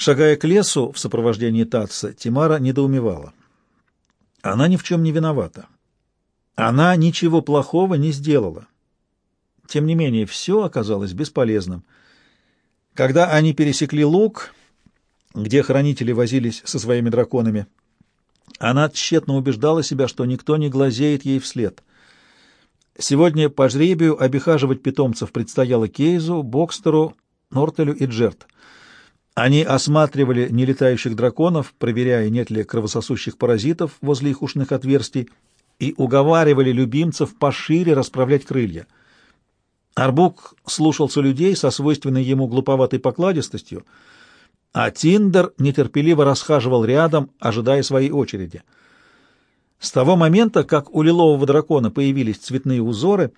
Шагая к лесу в сопровождении Татца, Тимара недоумевала. Она ни в чем не виновата. Она ничего плохого не сделала. Тем не менее, все оказалось бесполезным. Когда они пересекли луг, где хранители возились со своими драконами, она тщетно убеждала себя, что никто не глазеет ей вслед. Сегодня по жребию обихаживать питомцев предстояло Кейзу, Бокстеру, Нортелю и Джерт. Они осматривали нелетающих драконов, проверяя, нет ли кровососущих паразитов возле их ушных отверстий, и уговаривали любимцев пошире расправлять крылья. Арбук слушался людей со свойственной ему глуповатой покладистостью, а Тиндер нетерпеливо расхаживал рядом, ожидая своей очереди. С того момента, как у лилового дракона появились цветные узоры,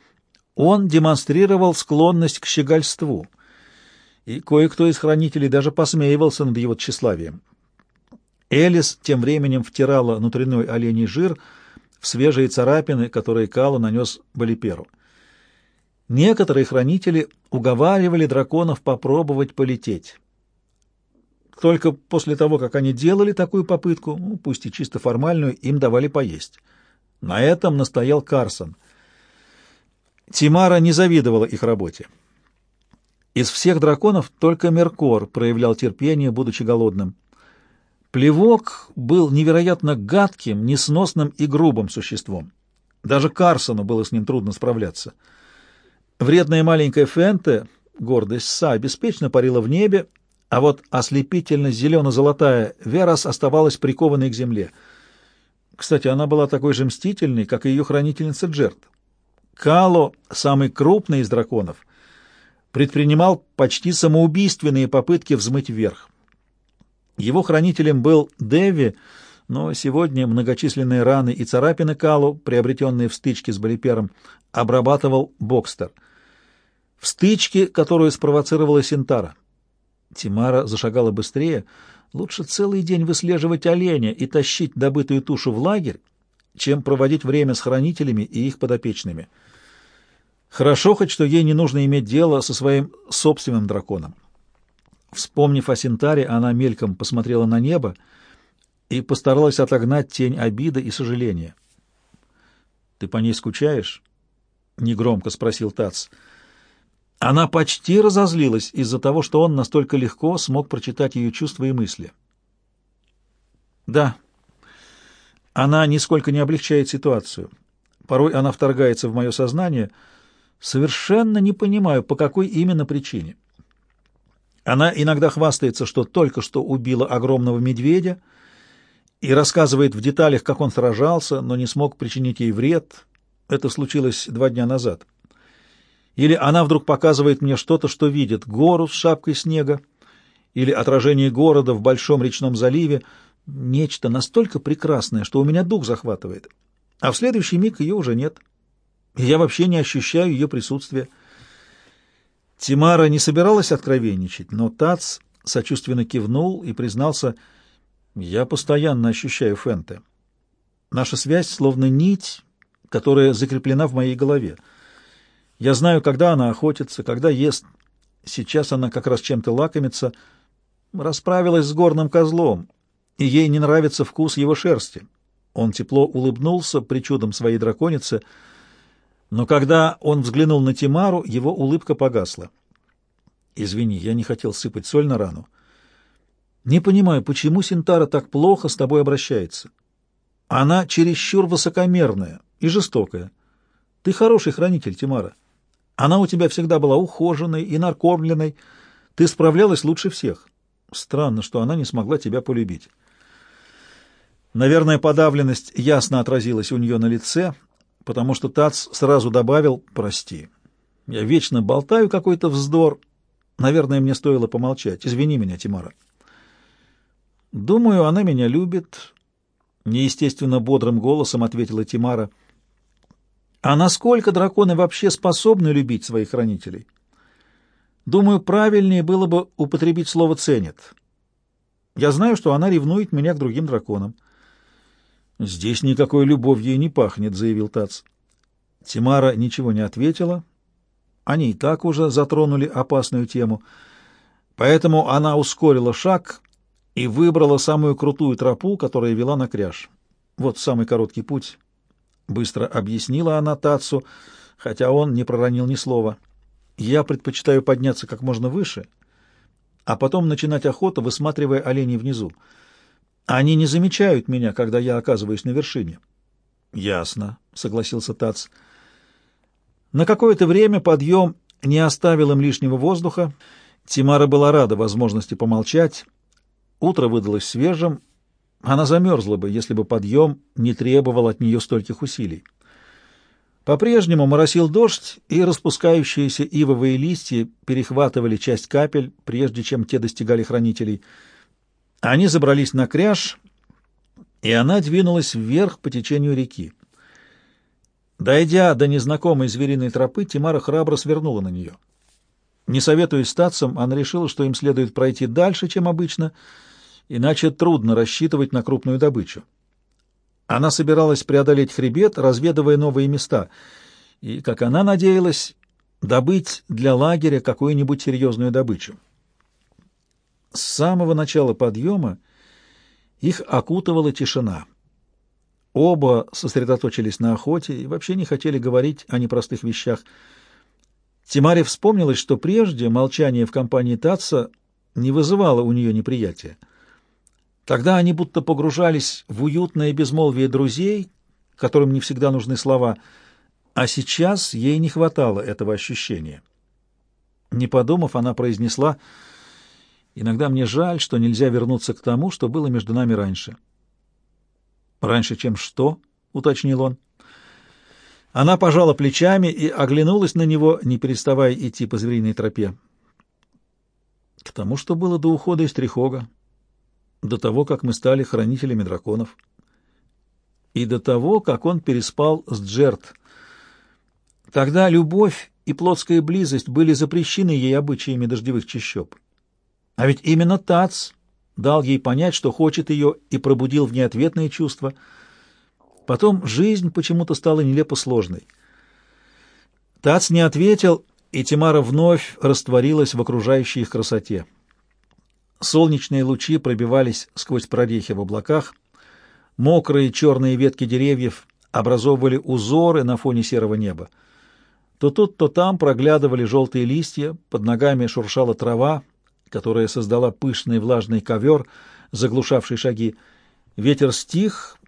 он демонстрировал склонность к щегольству, и кое-кто из хранителей даже посмеивался над его тщеславием. Элис тем временем втирала внутренний оленей жир в свежие царапины, которые Кала нанес Балиперу. Некоторые хранители уговаривали драконов попробовать полететь. Только после того, как они делали такую попытку, ну, пусть и чисто формальную, им давали поесть. На этом настоял Карсон. Тимара не завидовала их работе. Из всех драконов только Меркор проявлял терпение, будучи голодным. Плевок был невероятно гадким, несносным и грубым существом. Даже Карсону было с ним трудно справляться. Вредная маленькая Фенте, гордость Са, беспечно парила в небе, а вот ослепительно-зелено-золотая Верас оставалась прикованной к земле. Кстати, она была такой же мстительной, как и ее хранительница Джерт. Кало, самый крупный из драконов, предпринимал почти самоубийственные попытки взмыть вверх. Его хранителем был Деви, но сегодня многочисленные раны и царапины Калу, приобретенные в стычке с Балипером, обрабатывал Бокстер — в стычке, которую спровоцировала Синтара. Тимара зашагала быстрее. Лучше целый день выслеживать оленя и тащить добытую тушу в лагерь, чем проводить время с хранителями и их подопечными. Хорошо хоть, что ей не нужно иметь дело со своим собственным драконом. Вспомнив о Синтаре, она мельком посмотрела на небо и постаралась отогнать тень обиды и сожаления. — Ты по ней скучаешь? — негромко спросил Тац. — она почти разозлилась из-за того, что он настолько легко смог прочитать ее чувства и мысли. Да, она нисколько не облегчает ситуацию. Порой она вторгается в мое сознание. Совершенно не понимаю, по какой именно причине. Она иногда хвастается, что только что убила огромного медведя и рассказывает в деталях, как он сражался, но не смог причинить ей вред. Это случилось два дня назад. Или она вдруг показывает мне что-то, что видит, гору с шапкой снега, или отражение города в большом речном заливе, нечто настолько прекрасное, что у меня дух захватывает. А в следующий миг ее уже нет. Я вообще не ощущаю ее присутствия. Тимара не собиралась откровенничать, но Тац сочувственно кивнул и признался, «Я постоянно ощущаю Фенте. Наша связь словно нить, которая закреплена в моей голове». Я знаю, когда она охотится, когда ест. Сейчас она как раз чем-то лакомится. Расправилась с горным козлом, и ей не нравится вкус его шерсти. Он тепло улыбнулся причудом своей драконицы, но когда он взглянул на Тимару, его улыбка погасла. «Извини, я не хотел сыпать соль на рану. Не понимаю, почему Синтара так плохо с тобой обращается. Она чересчур высокомерная и жестокая. Ты хороший хранитель, Тимара. Она у тебя всегда была ухоженной и накормленной. Ты справлялась лучше всех. Странно, что она не смогла тебя полюбить. Наверное, подавленность ясно отразилась у нее на лице, потому что Тац сразу добавил «Прости, я вечно болтаю какой-то вздор. Наверное, мне стоило помолчать. Извини меня, Тимара». «Думаю, она меня любит», — неестественно бодрым голосом ответила Тимара — а насколько драконы вообще способны любить своих хранителей? Думаю, правильнее было бы употребить слово «ценит». Я знаю, что она ревнует меня к другим драконам. «Здесь никакой любовью не пахнет», — заявил Тац. Тимара ничего не ответила. Они и так уже затронули опасную тему. Поэтому она ускорила шаг и выбрала самую крутую тропу, которая вела на кряж. Вот самый короткий путь. Быстро объяснила она Тацу, хотя он не проронил ни слова. Я предпочитаю подняться как можно выше, а потом начинать охоту, высматривая оленей внизу. Они не замечают меня, когда я оказываюсь на вершине. Ясно, согласился Тац. На какое-то время подъем не оставил им лишнего воздуха. Тимара была рада возможности помолчать. Утро выдалось свежим. Она замерзла бы, если бы подъем не требовал от нее стольких усилий. По-прежнему моросил дождь, и распускающиеся ивовые листья перехватывали часть капель, прежде чем те достигали хранителей. Они забрались на кряж, и она двинулась вверх по течению реки. Дойдя до незнакомой звериной тропы, Тимара храбро свернула на нее. Не советуясь с Татсом, она решила, что им следует пройти дальше, чем обычно, иначе трудно рассчитывать на крупную добычу. Она собиралась преодолеть хребет, разведывая новые места, и, как она надеялась, добыть для лагеря какую-нибудь серьезную добычу. С самого начала подъема их окутывала тишина. Оба сосредоточились на охоте и вообще не хотели говорить о непростых вещах. Тимаре вспомнилось, что прежде молчание в компании Татса не вызывало у нее неприятия. Тогда они будто погружались в уютное безмолвие друзей, которым не всегда нужны слова, а сейчас ей не хватало этого ощущения. Не подумав, она произнесла, «Иногда мне жаль, что нельзя вернуться к тому, что было между нами раньше». «Раньше, чем что?» — уточнил он. Она пожала плечами и оглянулась на него, не переставая идти по звериной тропе. К тому, что было до ухода из Трихога, до того, как мы стали хранителями драконов, и до того, как он переспал с Джерт. Тогда любовь и плотская близость были запрещены ей обычаями дождевых чащоб. А ведь именно Тац дал ей понять, что хочет ее, и пробудил в ней ответные чувства. Потом жизнь почему-то стала нелепо сложной. Тац не ответил, и Тимара вновь растворилась в окружающей их красоте. Солнечные лучи пробивались сквозь прорехи в облаках, мокрые черные ветки деревьев образовывали узоры на фоне серого неба. То тут, то там проглядывали желтые листья, под ногами шуршала трава, которая создала пышный влажный ковер, заглушавший шаги. Ветер стих,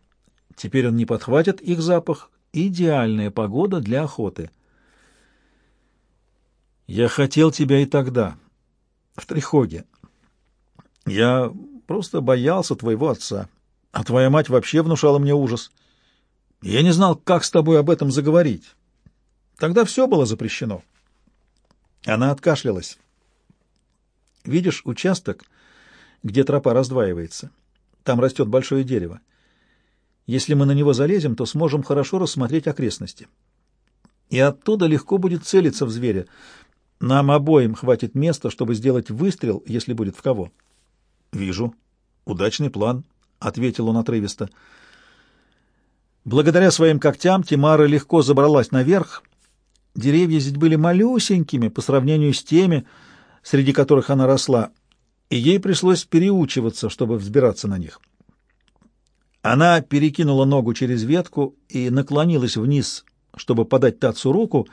теперь он не подхватит их запах. Идеальная погода для охоты. «Я хотел тебя и тогда, в Трихоге», я просто боялся твоего отца, а твоя мать вообще внушала мне ужас. Я не знал, как с тобой об этом заговорить. Тогда все было запрещено. Она откашлялась. Видишь участок, где тропа раздваивается? Там растет большое дерево. Если мы на него залезем, то сможем хорошо рассмотреть окрестности. И оттуда легко будет целиться в зверя. Нам обоим хватит места, чтобы сделать выстрел, если будет в кого. «Вижу. Удачный план», — ответил он отрывисто. Благодаря своим когтям Тимара легко забралась наверх. Деревья здесь были малюсенькими по сравнению с теми, среди которых она росла, и ей пришлось переучиваться, чтобы взбираться на них. Она перекинула ногу через ветку и наклонилась вниз, чтобы подать Тацу руку,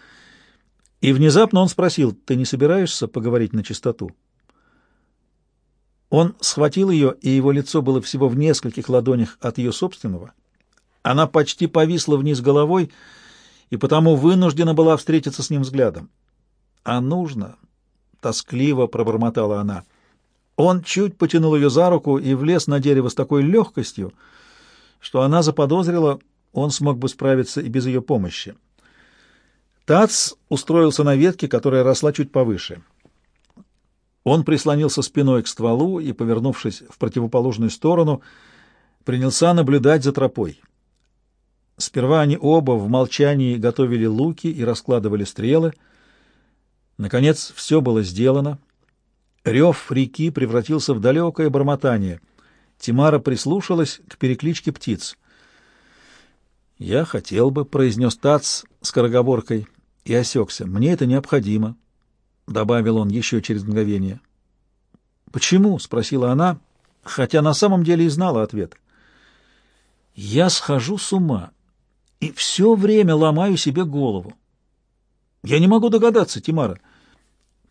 и внезапно он спросил, «Ты не собираешься поговорить на чистоту?» Он схватил ее, и его лицо было всего в нескольких ладонях от ее собственного. Она почти повисла вниз головой, и потому вынуждена была встретиться с ним взглядом. «А нужно?» — тоскливо пробормотала она. Он чуть потянул ее за руку и влез на дерево с такой легкостью, что она заподозрила, он смог бы справиться и без ее помощи. Тац устроился на ветке, которая росла чуть повыше. Он прислонился спиной к стволу и, повернувшись в противоположную сторону, принялся наблюдать за тропой. Сперва они оба в молчании готовили луки и раскладывали стрелы. Наконец все было сделано. Рев реки превратился в далекое бормотание. Тимара прислушалась к перекличке птиц. «Я хотел бы», — произнес Тац скороговоркой, и осекся. «Мне это необходимо. — добавил он еще через мгновение. «Почему?» — спросила она, хотя на самом деле и знала ответ. «Я схожу с ума и все время ломаю себе голову. Я не могу догадаться, Тимара.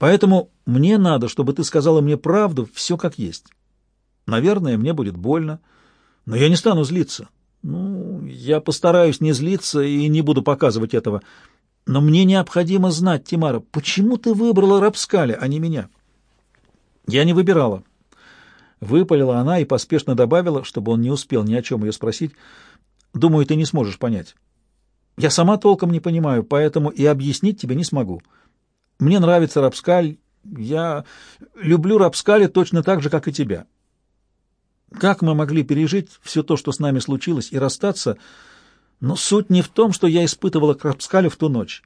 Поэтому мне надо, чтобы ты сказала мне правду, все как есть. Наверное, мне будет больно, но я не стану злиться. Ну, я постараюсь не злиться и не буду показывать этого. Но мне необходимо знать, Тимара, почему ты выбрала Рапскаля, а не меня? Я не выбирала. Выпалила она и поспешно добавила, чтобы он не успел ни о чем ее спросить. Думаю, ты не сможешь понять. Я сама толком не понимаю, поэтому и объяснить тебе не смогу. Мне нравится Рапскаль, я люблю Рапскаля точно так же, как и тебя. Как мы могли пережить все то, что с нами случилось, и расстаться? Но суть не в том, что я испытывала к Рапскалю в ту ночь.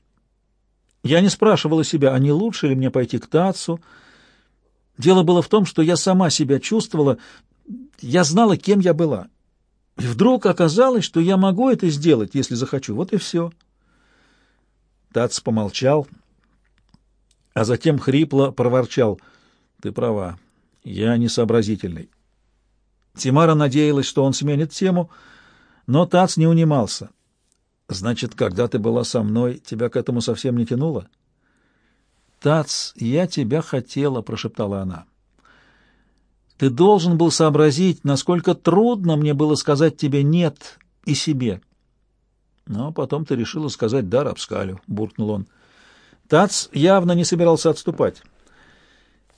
Я не спрашивала себя, а не лучше ли мне пойти к Тацу. Дело было в том, что я сама себя чувствовала, я знала, кем я была. И вдруг оказалось, что я могу это сделать, если захочу. Вот и все. Тац помолчал, а затем хрипло проворчал. «Ты права, я несообразительный». Тимара надеялась, что он сменит тему, но Тац не унимался. «Значит, когда ты была со мной, тебя к этому совсем не тянуло?» «Тац, я тебя хотела», — прошептала она. «Ты должен был сообразить, насколько трудно мне было сказать тебе «нет» и себе». Но потом ты решила сказать «да» Рапскалю», — буркнул он. Тац явно не собирался отступать.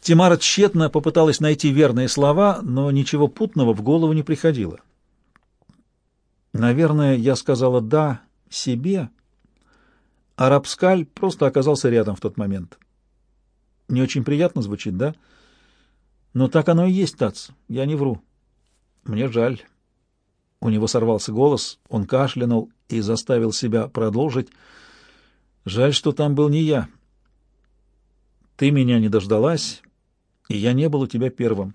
Тимара тщетно попыталась найти верные слова, но ничего путного в голову не приходило. Наверное, я сказала «да» себе, а Рапскаль просто оказался рядом в тот момент. Не очень приятно звучит, да? Но так оно и есть, Тац, я не вру. Мне жаль. У него сорвался голос, он кашлянул и заставил себя продолжить. Жаль, что там был не я. Ты меня не дождалась, и я не был у тебя первым.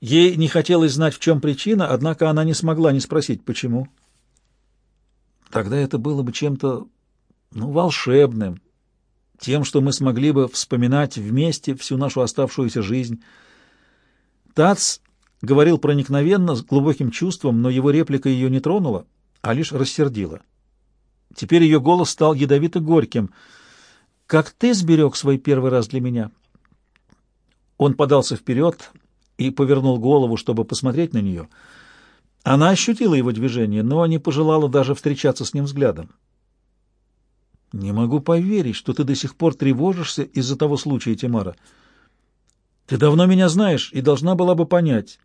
Ей не хотелось знать, в чем причина, однако она не смогла не спросить, почему. Тогда это было бы чем-то, ну, волшебным, тем, что мы смогли бы вспоминать вместе всю нашу оставшуюся жизнь. Тац говорил проникновенно, с глубоким чувством, но его реплика ее не тронула, а лишь рассердила. Теперь ее голос стал ядовито-горьким. «Как ты сберег свой первый раз для меня?» Он подался вперед и повернул голову, чтобы посмотреть на нее. Она ощутила его движение, но не пожелала даже встречаться с ним взглядом. «Не могу поверить, что ты до сих пор тревожишься из-за того случая, Тимара. Ты давно меня знаешь и должна была бы понять.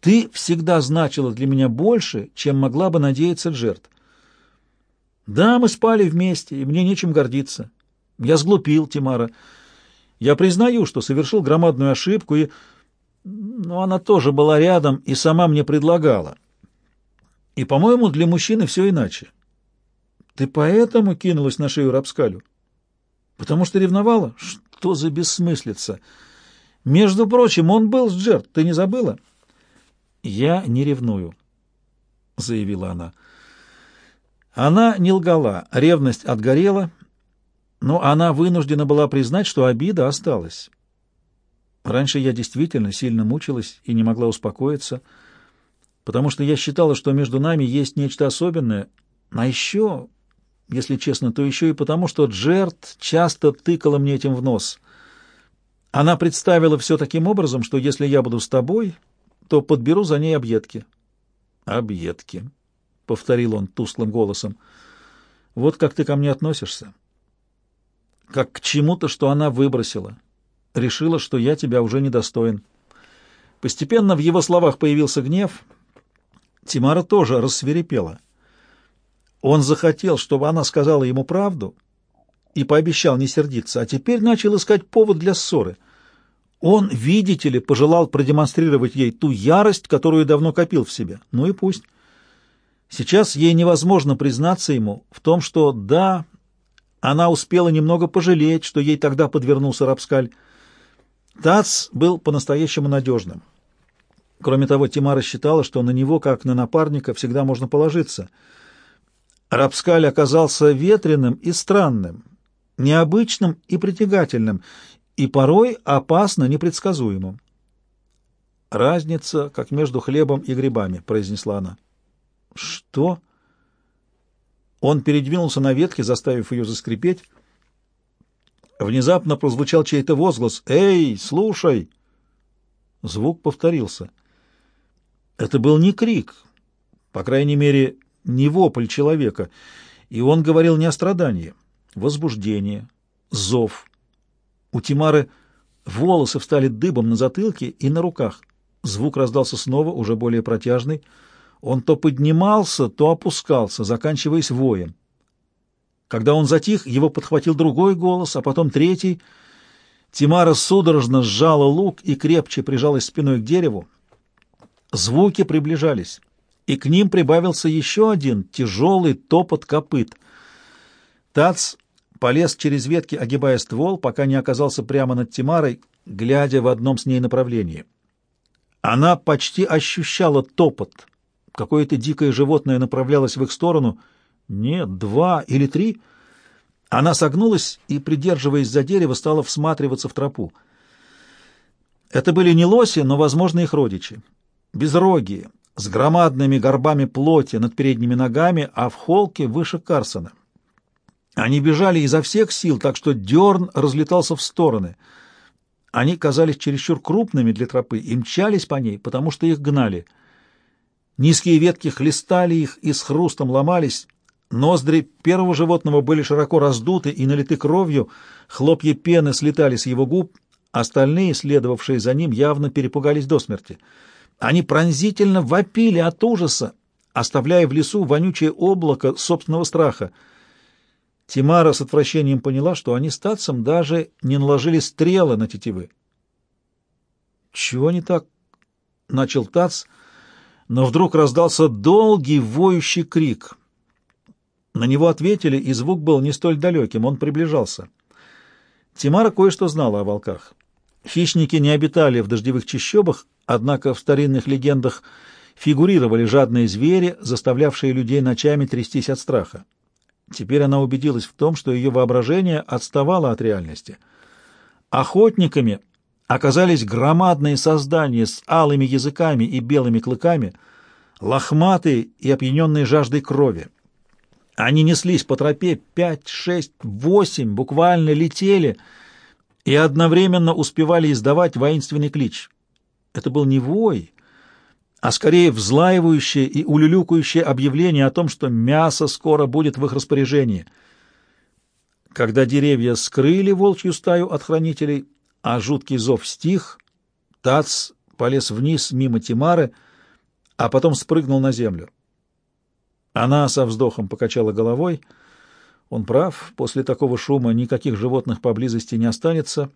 Ты всегда значила для меня больше, чем могла бы надеяться Джерт. Да, мы спали вместе, и мне нечем гордиться. Я сглупил, Тимара. Я признаю, что совершил громадную ошибку, и... Но она тоже была рядом и сама мне предлагала. И, по-моему, для мужчины все иначе. Ты поэтому кинулась на шею Рапскалю? Потому что ревновала? Что за бессмыслица? Между прочим, он был с Джерт, ты не забыла? Я не ревную, заявила она. Она не лгала, ревность отгорела, но она вынуждена была признать, что обида осталась. Раньше я действительно сильно мучилась и не могла успокоиться, потому что я считала, что между нами есть нечто особенное, а еще, если честно, то еще и потому, что Джерт часто тыкала мне этим в нос. Она представила все таким образом, что если я буду с тобой, то подберу за ней объедки. Объедки повторил он тусклым голосом. Вот как ты ко мне относишься. Как к чему-то, что она выбросила. Решила, что я тебя уже недостоин. Постепенно в его словах появился гнев. Тимара тоже рассверепела. Он захотел, чтобы она сказала ему правду, и пообещал не сердиться, а теперь начал искать повод для ссоры. Он, видите ли, пожелал продемонстрировать ей ту ярость, которую давно копил в себе. Ну и пусть. Сейчас ей невозможно признаться ему в том, что да, она успела немного пожалеть, что ей тогда подвернулся Рапскаль. Тац был по-настоящему надежным. Кроме того, Тимара считала, что на него, как на напарника, всегда можно положиться. Рапскаль оказался ветреным и странным, необычным и притягательным, и порой опасно непредсказуемым. Разница, как между хлебом и грибами, произнесла она. Что? Он передвинулся на ветке, заставив ее заскрипеть. Внезапно прозвучал чей-то возглас. «Эй, слушай!» Звук повторился. Это был не крик, по крайней мере, не вопль человека, и он говорил не о страдании, возбуждение, зов. У Тимары волосы встали дыбом на затылке и на руках. Звук раздался снова, уже более протяжный. Он то поднимался, то опускался, заканчиваясь воем. Когда он затих, его подхватил другой голос, а потом третий. Тимара судорожно сжала лук и крепче прижалась спиной к дереву. Звуки приближались, и к ним прибавился еще один тяжелый топот копыт. Тац полез через ветки, огибая ствол, пока не оказался прямо над Тимарой, глядя в одном с ней направлении. Она почти ощущала топот. Какое-то дикое животное направлялось в их сторону. Нет, два или три. Она согнулась и, придерживаясь за дерево, стала всматриваться в тропу. Это были не лоси, но, возможно, их родичи. Безрогие, с громадными горбами плоти над передними ногами, а в холке выше Карсона. Они бежали изо всех сил, так что дерн разлетался в стороны — они казались чересчур крупными для тропы и мчались по ней, потому что их гнали. Низкие ветки хлестали их и с хрустом ломались. Ноздри первого животного были широко раздуты и налиты кровью, хлопья пены слетали с его губ, остальные, следовавшие за ним, явно перепугались до смерти. Они пронзительно вопили от ужаса, оставляя в лесу вонючее облако собственного страха — Тимара с отвращением поняла, что они с Татсом даже не наложили стрелы на тетивы. «Чего не так?» — начал Тац, но вдруг раздался долгий воющий крик. На него ответили, и звук был не столь далеким, он приближался. Тимара кое-что знала о волках. Хищники не обитали в дождевых чащобах, однако в старинных легендах фигурировали жадные звери, заставлявшие людей ночами трястись от страха. Теперь она убедилась в том, что ее воображение отставало от реальности. Охотниками оказались громадные создания с алыми языками и белыми клыками, лохматые и опьяненные жаждой крови. Они неслись по тропе пять, шесть, восемь, буквально летели и одновременно успевали издавать воинственный клич. Это был не вой, а скорее взлаивающее и улюлюкающее объявление о том, что мясо скоро будет в их распоряжении. Когда деревья скрыли волчью стаю от хранителей, а жуткий зов стих, Тац полез вниз мимо Тимары, а потом спрыгнул на землю. Она со вздохом покачала головой. Он прав, после такого шума никаких животных поблизости не останется.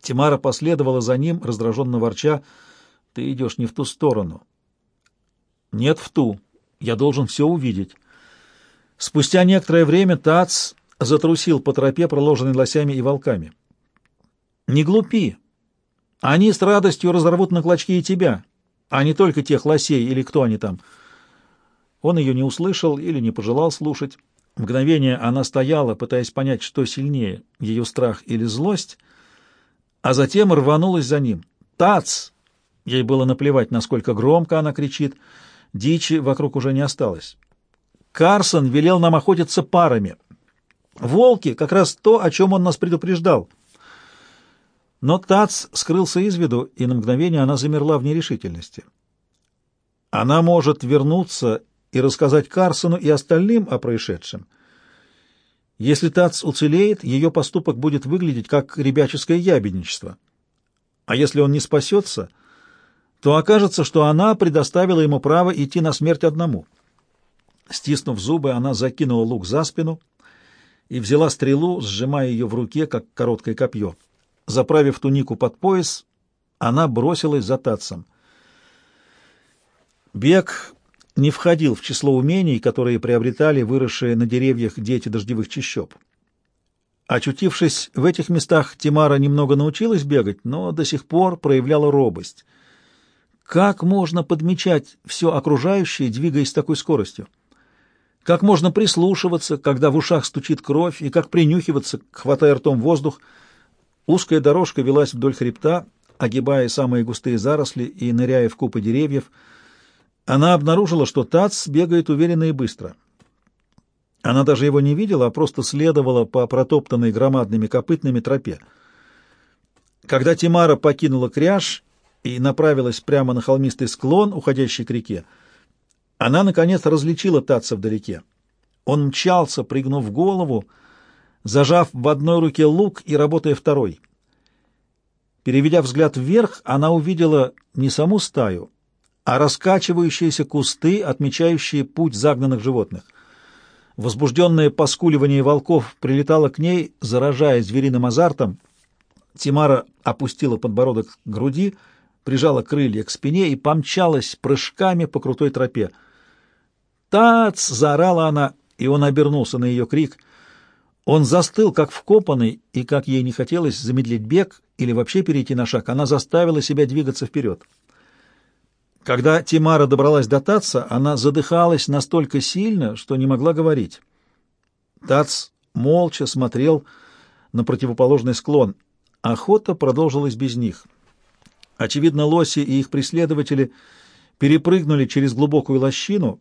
Тимара последовала за ним, раздраженно ворча, ты идешь не в ту сторону. Нет, в ту. Я должен все увидеть. Спустя некоторое время Тац затрусил по тропе, проложенной лосями и волками. Не глупи. Они с радостью разорвут на клочки и тебя, а не только тех лосей или кто они там. Он ее не услышал или не пожелал слушать. Мгновение она стояла, пытаясь понять, что сильнее, ее страх или злость, а затем рванулась за ним. «Тац!» Ей было наплевать, насколько громко она кричит. Дичи вокруг уже не осталось. Карсон велел нам охотиться парами. Волки — как раз то, о чем он нас предупреждал. Но Тац скрылся из виду, и на мгновение она замерла в нерешительности. Она может вернуться и рассказать Карсону и остальным о происшедшем. Если Тац уцелеет, ее поступок будет выглядеть как ребяческое ябедничество. А если он не спасется — то окажется, что она предоставила ему право идти на смерть одному. Стиснув зубы, она закинула лук за спину и взяла стрелу, сжимая ее в руке, как короткое копье. Заправив тунику под пояс, она бросилась за Татсом. Бег не входил в число умений, которые приобретали выросшие на деревьях дети дождевых чащоб. Очутившись в этих местах, Тимара немного научилась бегать, но до сих пор проявляла робость — как можно подмечать все окружающее, двигаясь с такой скоростью? Как можно прислушиваться, когда в ушах стучит кровь, и как принюхиваться, хватая ртом воздух? Узкая дорожка велась вдоль хребта, огибая самые густые заросли и ныряя в купы деревьев. Она обнаружила, что Тац бегает уверенно и быстро. Она даже его не видела, а просто следовала по протоптанной громадными копытными тропе. Когда Тимара покинула кряж и направилась прямо на холмистый склон, уходящий к реке, она, наконец, различила Татца вдалеке. Он мчался, пригнув голову, зажав в одной руке лук и работая второй. Переведя взгляд вверх, она увидела не саму стаю, а раскачивающиеся кусты, отмечающие путь загнанных животных. Возбужденное поскуливание волков прилетало к ней, заражая звериным азартом. Тимара опустила подбородок к груди, прижала крылья к спине и помчалась прыжками по крутой тропе. «Тац!» — заорала она, и он обернулся на ее крик. Он застыл, как вкопанный, и, как ей не хотелось замедлить бег или вообще перейти на шаг, она заставила себя двигаться вперед. Когда Тимара добралась до Татца, она задыхалась настолько сильно, что не могла говорить. Тац молча смотрел на противоположный склон. Охота продолжилась без них. Очевидно, лоси и их преследователи перепрыгнули через глубокую лощину,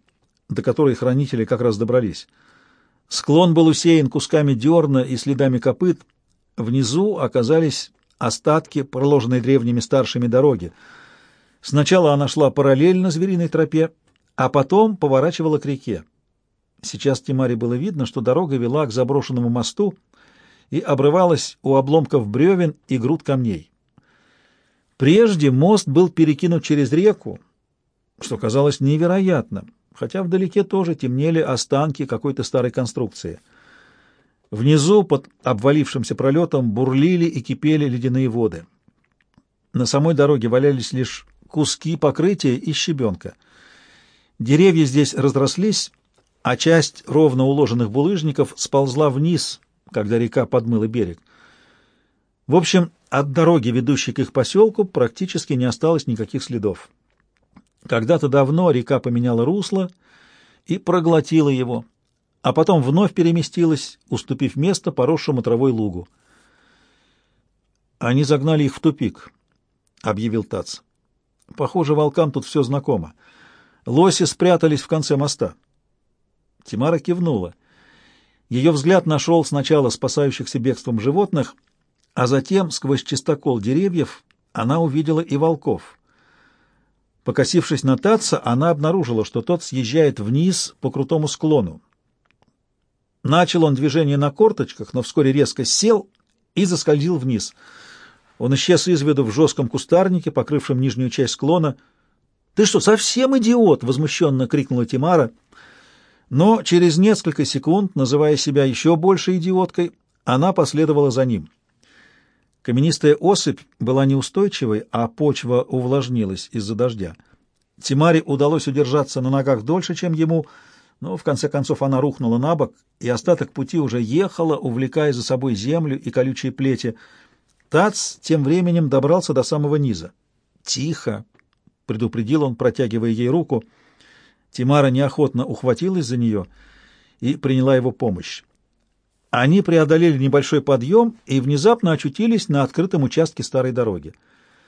до которой хранители как раз добрались. Склон был усеян кусками дерна и следами копыт. Внизу оказались остатки, проложенной древними старшими дороги — Сначала она шла параллельно звериной тропе, а потом поворачивала к реке. Сейчас Тимаре было видно, что дорога вела к заброшенному мосту и обрывалась у обломков бревен и груд камней. Прежде мост был перекинут через реку, что казалось невероятным, хотя вдалеке тоже темнели останки какой-то старой конструкции. Внизу, под обвалившимся пролетом, бурлили и кипели ледяные воды. На самой дороге валялись лишь куски покрытия и щебенка. Деревья здесь разрослись, а часть ровно уложенных булыжников сползла вниз, когда река подмыла берег. В общем, от дороги, ведущей к их поселку, практически не осталось никаких следов. Когда-то давно река поменяла русло и проглотила его, а потом вновь переместилась, уступив место поросшему травой лугу. «Они загнали их в тупик», — объявил Тац. Похоже, волкам тут все знакомо. Лоси спрятались в конце моста. Тимара кивнула. Ее взгляд нашел сначала спасающихся бегством животных, а затем, сквозь чистокол деревьев, она увидела и волков. Покосившись на Татца, она обнаружила, что тот съезжает вниз по крутому склону. Начал он движение на корточках, но вскоре резко сел и заскользил вниз — он исчез из виду в жестком кустарнике, покрывшем нижнюю часть склона. «Ты что, совсем идиот?» — возмущенно крикнула Тимара. Но через несколько секунд, называя себя еще больше идиоткой, она последовала за ним. Каменистая осыпь была неустойчивой, а почва увлажнилась из-за дождя. Тимаре удалось удержаться на ногах дольше, чем ему, но в конце концов она рухнула на бок, и остаток пути уже ехала, увлекая за собой землю и колючие плети — Тац тем временем добрался до самого низа. «Тихо!» — предупредил он, протягивая ей руку. Тимара неохотно ухватилась за нее и приняла его помощь. Они преодолели небольшой подъем и внезапно очутились на открытом участке старой дороги.